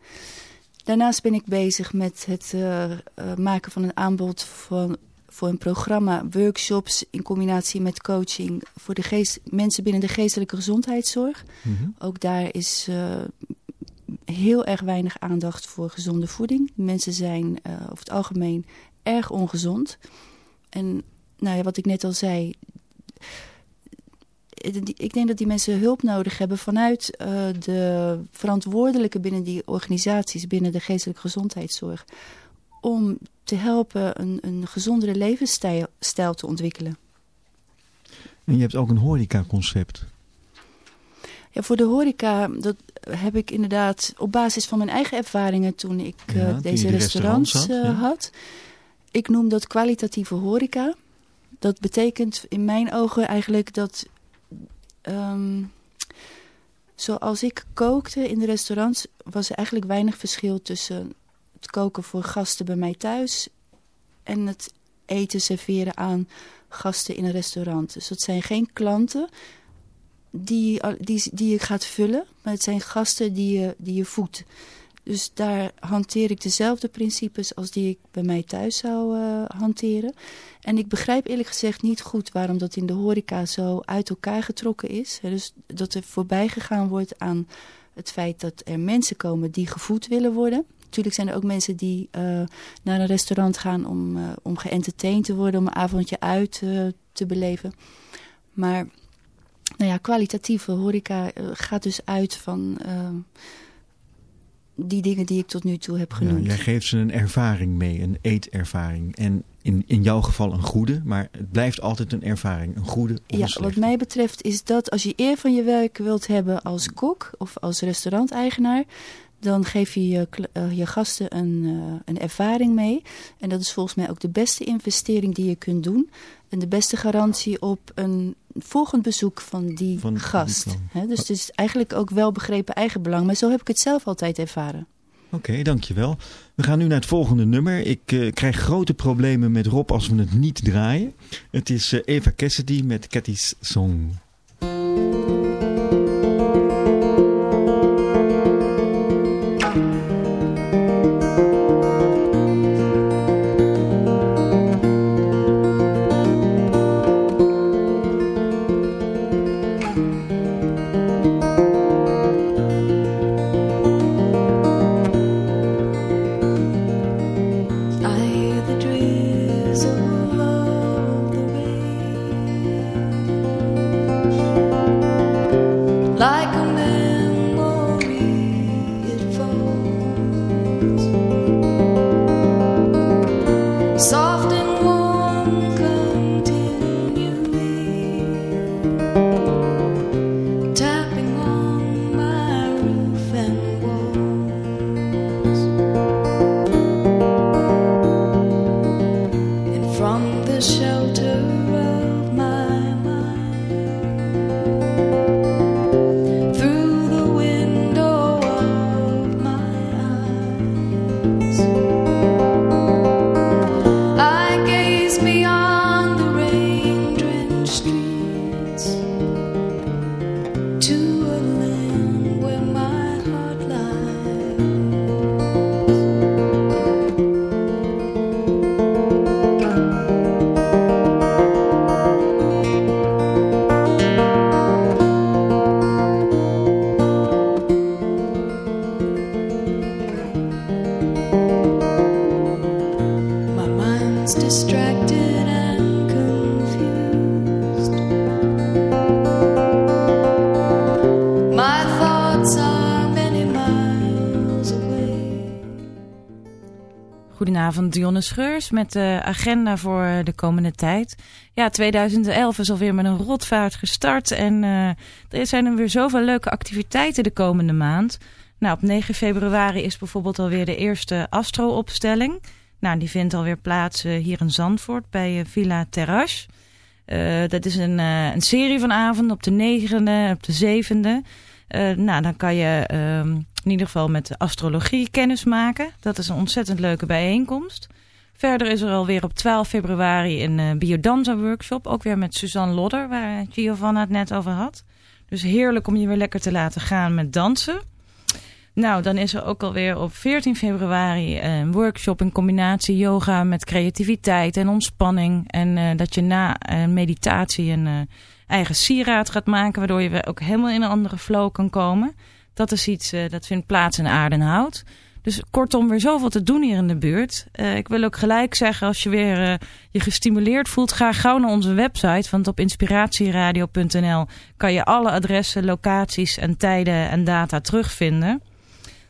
Daarnaast ben ik bezig met het eh, maken van een aanbod van, voor een programma, workshops in combinatie met coaching voor de geest, mensen binnen de geestelijke gezondheidszorg. Mhm. Ook daar is heel erg weinig aandacht voor gezonde voeding. Mensen zijn eh, over het algemeen erg ongezond. En nou ja, wat ik net al zei... Ik denk dat die mensen hulp nodig hebben vanuit eh, de verantwoordelijke binnen die organisaties, binnen de geestelijke gezondheidszorg. Om te helpen een, een gezondere levensstijl stijl te ontwikkelen. En je hebt ook een horeca-concept. Ja, voor de horeca, dat heb ik inderdaad op basis van mijn eigen ervaringen toen ik eh, Ja, deze restaurants, restaurants had, eh, ja. had. Ik noem dat kwalitatieve horeca. Dat betekent in mijn ogen eigenlijk dat ehm, zoals ik kookte in de restaurants, was er eigenlijk weinig verschil tussen het koken voor gasten bij mij thuis en het eten serveren aan gasten in een restaurant. Dus dat zijn geen klanten die, die, die je gaat vullen, maar het zijn gasten die je, die je voedt. Dus daar hanteer ik dezelfde principes als die ik bij mij thuis zou eh, hanteren. En ik begrijp eerlijk gezegd niet goed waarom dat in de horeca zo uit elkaar getrokken is. Dus dat er voorbij gegaan wordt aan het feit dat er mensen komen die gevoed willen worden. Natuurlijk zijn er ook mensen die uh, naar een restaurant gaan om, uh, om geëntertained te worden, om een avondje uit uh, te beleven. Maar nou ja, kwalitatieve horeca gaat dus uit van die dingen die ik tot nu toe heb genoemd. Ja, jij geeft ze een ervaring mee, een eetervaring. En in, in jouw geval een goede, maar het blijft altijd een ervaring. Een goede of ja, wat mij betreft is dat als je eer van je werk wilt hebben als kok of als restauranteigenaar, dan geef je je, uh, je gasten een, uh, een ervaring mee. En dat is volgens mij ook de beste investering die je kunt doen. En de beste garantie op een volgend bezoek van die Van gast. die He, dus het is eigenlijk ook wel begrepen eigenbelang. Maar zo heb ik het zelf altijd ervaren. Oké, okay, dankjewel. We gaan nu naar het volgende nummer. Ik uh, krijg grote problemen met Rob als we het niet draaien. Het is uh, Eva Cassidy met Cathy's Song. Dionne Scheurs met de agenda voor de komende tijd. Ja, 2011 is alweer met een rotvaart gestart en uh, er zijn er weer zoveel leuke activiteiten de komende maand. Nou, op 9 februari is bijvoorbeeld alweer de eerste Astro-opstelling. Nou, die vindt alweer plaats uh, hier in Zandvoort bij Villa Terras. Dat is een, een serie van avonden op de negende, op de zevende. nou, dan kan je in ieder geval met de astrologie kennis maken. Dat is een ontzettend leuke bijeenkomst. Verder is er alweer op 12 februari een uh, biodanza workshop. Ook weer met Suzanne Lodder, waar Giovanna het net over had. Dus heerlijk om je weer lekker te laten gaan met dansen. Nou, dan is er ook alweer op 14 februari een workshop in combinatie yoga met creativiteit en ontspanning. En uh, dat je na uh, meditatie een eigen sieraad gaat maken, waardoor je weer ook helemaal in een andere flow kan komen. Dat is iets uh, dat vindt plaats in Aardenhout. Dus kortom, weer zoveel te doen hier in de buurt. Uh, ik wil ook gelijk zeggen, als je weer uh, je gestimuleerd voelt, ga gauw naar onze website. Want op inspiratieradio.nl kan je alle adressen, locaties en tijden en data terugvinden.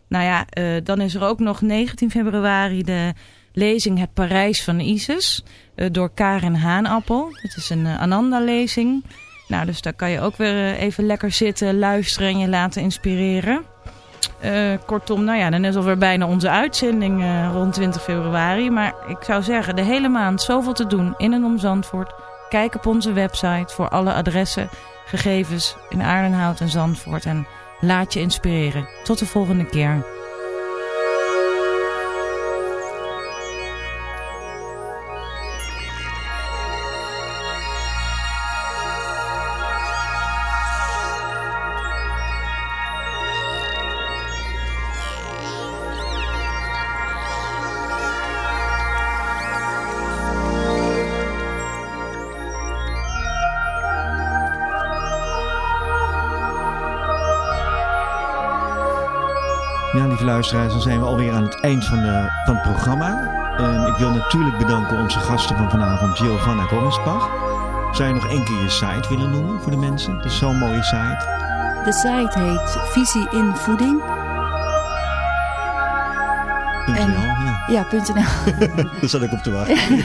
Nou ja, dan is er ook nog 19 februari de lezing Het Parijs van Isis door Karin Haanappel. Het is een Ananda-lezing. Nou, dus daar kan je ook weer even lekker zitten, luisteren en je laten inspireren. Uh, kortom, nou ja, dan is alweer bijna onze uitzending uh, rond 20 februari. Maar ik zou zeggen, de hele maand zoveel te doen in en om Zandvoort. Kijk op onze website voor alle adressen, gegevens in Aardenhout en Zandvoort. En laat je inspireren. Tot de volgende keer. Luisteraars, dan zijn we alweer aan het eind van, de, van het programma. En ik wil natuurlijk bedanken onze gasten van vanavond, Giovanna Gommensbach. Zou je nog één keer je site willen noemen voor de mensen? Het is zo'n mooie site. De site heet Visie in Voeding. En, ja. Ja, .nl. Daar zat ik op te wachten.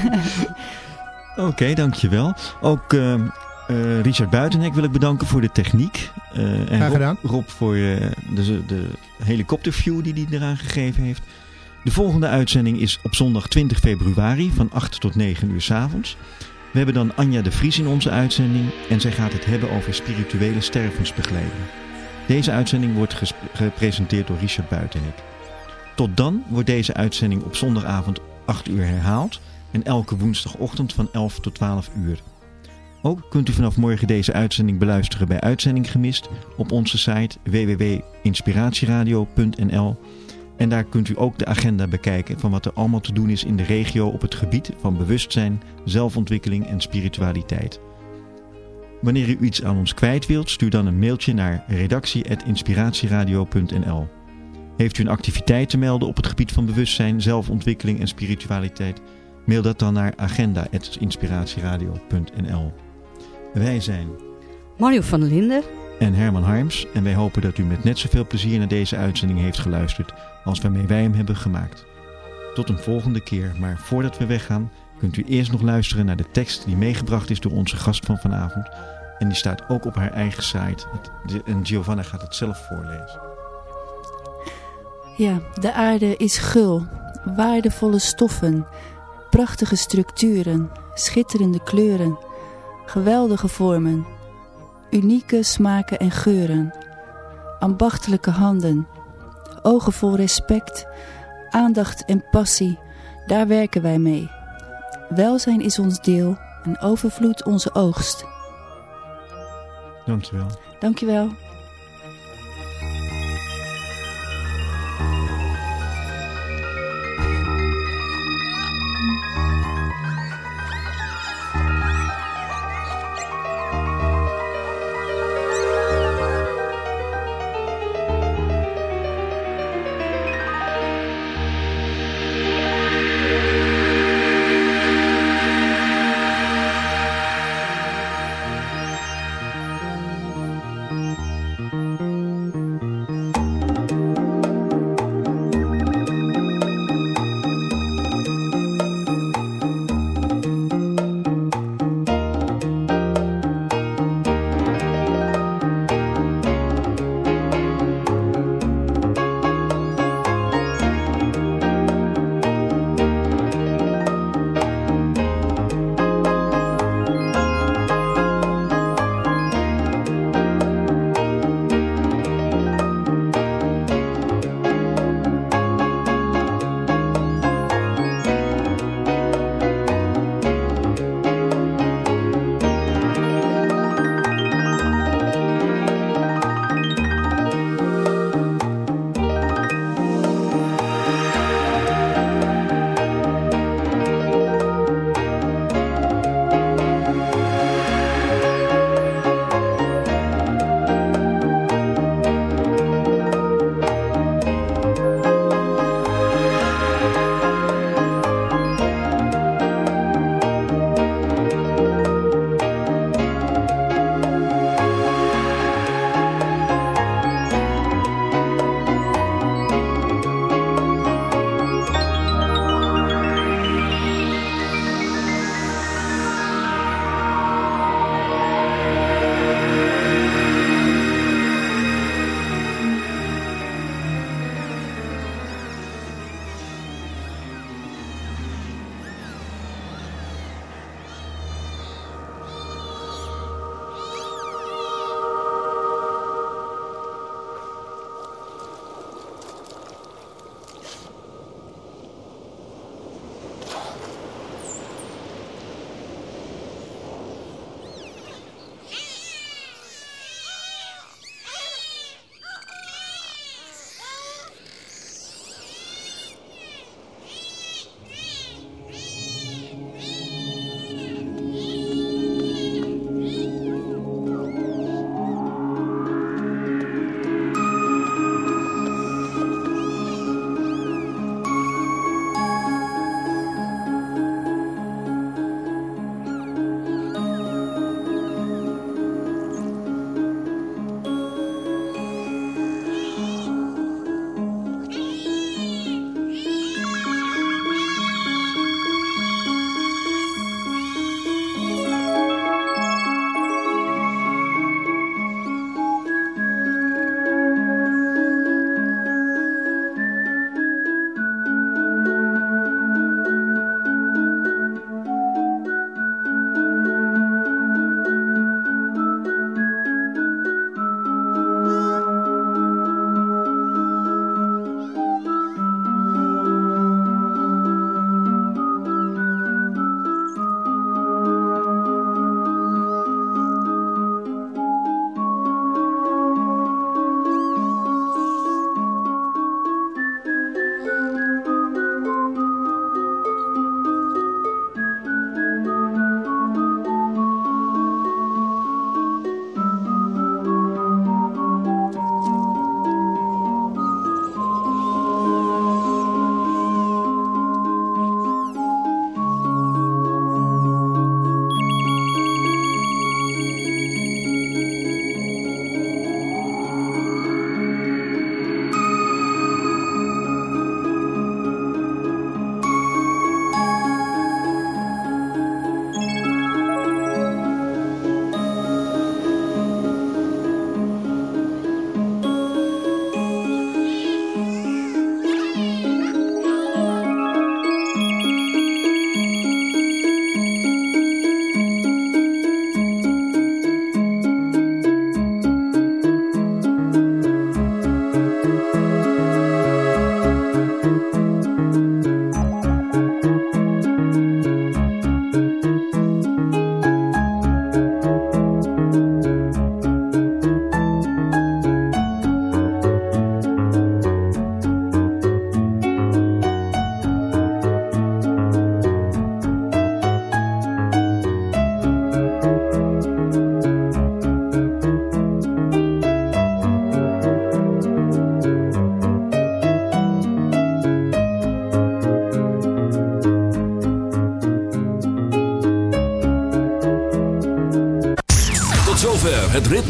Oké, okay, dankjewel. Ook uh, uh, Richard Buitenhek wil ik bedanken voor de techniek. Uh, en Graag gedaan. Rob, Rob voor uh, de, de helikopterview die hij eraan gegeven heeft. De volgende uitzending is op zondag 20 februari van 8 tot 9 uur s avonds. We hebben dan Anja de Vries in onze uitzending en zij gaat het hebben over spirituele stervensbegeleiding. Deze uitzending wordt gepresenteerd door Richard Buitenhek. Tot dan wordt deze uitzending op zondagavond 8 uur herhaald en elke woensdagochtend van 11 tot 12 uur. Ook kunt u vanaf morgen deze uitzending beluisteren bij Uitzending Gemist op onze site www.inspiratieradio.nl en daar kunt u ook de agenda bekijken van wat er allemaal te doen is in de regio op het gebied van bewustzijn, zelfontwikkeling en spiritualiteit. Wanneer u iets aan ons kwijt wilt, stuur dan een mailtje naar redactie.inspiratieradio.nl Heeft u een activiteit te melden op het gebied van bewustzijn, zelfontwikkeling en spiritualiteit? Mail dat dan naar agenda.inspiratieradio.nl Wij zijn Mario van der Linden. en Herman Harms. En wij hopen dat u met net zoveel plezier naar deze uitzending heeft geluisterd als waarmee wij hem hebben gemaakt. Tot een volgende keer, maar voordat we weggaan kunt u eerst nog luisteren naar de tekst die meegebracht is door onze gast van vanavond. En die staat ook op haar eigen site. En Giovanna gaat het zelf voorlezen. Ja, de aarde is gul, waardevolle stoffen, prachtige structuren, schitterende kleuren, geweldige vormen, unieke smaken en geuren, ambachtelijke handen, ogen vol respect, aandacht en passie, daar werken wij mee. Welzijn is ons deel en overvloed onze oogst. Dankjewel. Dankjewel.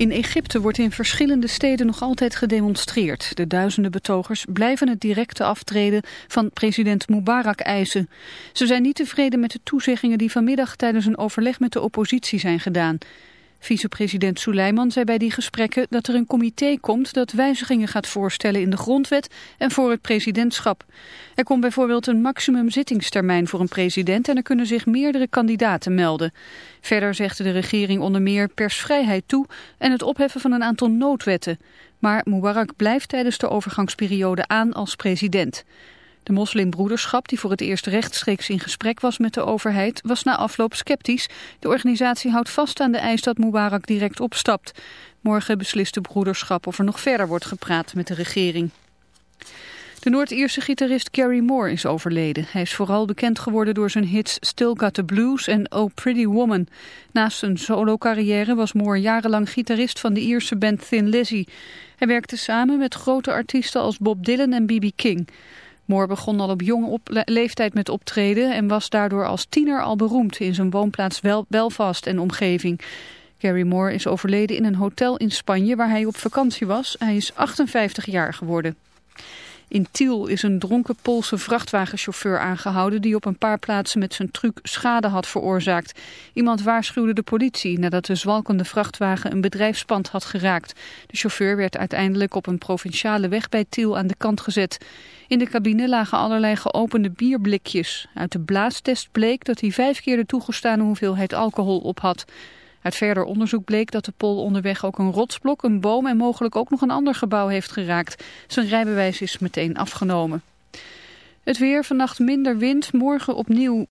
In Egypte wordt in verschillende steden nog altijd gedemonstreerd. De duizenden betogers blijven het directe aftreden van president Mubarak eisen. Ze zijn niet tevreden met de toezeggingen die vanmiddag tijdens een overleg met de oppositie zijn gedaan. Vicepresident Suleiman zei bij die gesprekken dat er een comité komt dat wijzigingen gaat voorstellen in de grondwet en voor het presidentschap. Er komt bijvoorbeeld een maximum zittingstermijn voor een president en er kunnen zich meerdere kandidaten melden. Verder zegt de regering onder meer persvrijheid toe en het opheffen van een aantal noodwetten. Maar Mubarak blijft tijdens de overgangsperiode aan als president. De moslimbroederschap, die voor het eerst rechtstreeks in gesprek was met de overheid, was na afloop sceptisch. De organisatie houdt vast aan de eis dat Mubarak direct opstapt. Morgen beslist de broederschap of er nog verder wordt gepraat met de regering. De Noord-Ierse gitarist Gary Moore is overleden. Hij is vooral bekend geworden door zijn hits Still Got the Blues en Oh Pretty Woman. Naast zijn solo-carrière was Moore jarenlang gitarist van de Ierse band Thin Lizzy. Hij werkte samen met grote artiesten als Bob Dylan en B.B. King. Moore begon al op jonge leeftijd met optreden en was daardoor als tiener al beroemd in zijn woonplaats Belfast en omgeving. Gary Moore is overleden in een hotel in Spanje waar hij op vakantie was. Hij is 58 jaar geworden. In Tiel is een dronken Poolse vrachtwagenchauffeur aangehouden die op een paar plaatsen met zijn truck schade had veroorzaakt. Iemand waarschuwde de politie nadat de zwalkende vrachtwagen een bedrijfspand had geraakt. De chauffeur werd uiteindelijk op een provinciale weg bij Tiel aan de kant gezet. In de cabine lagen allerlei geopende bierblikjes. Uit de blaastest bleek dat hij vijf keer de toegestane hoeveelheid alcohol op had. Uit verder onderzoek bleek dat de Pol onderweg ook een rotsblok, een boom en mogelijk ook nog een ander gebouw heeft geraakt. Zijn rijbewijs is meteen afgenomen. Het weer, vannacht minder wind, morgen opnieuw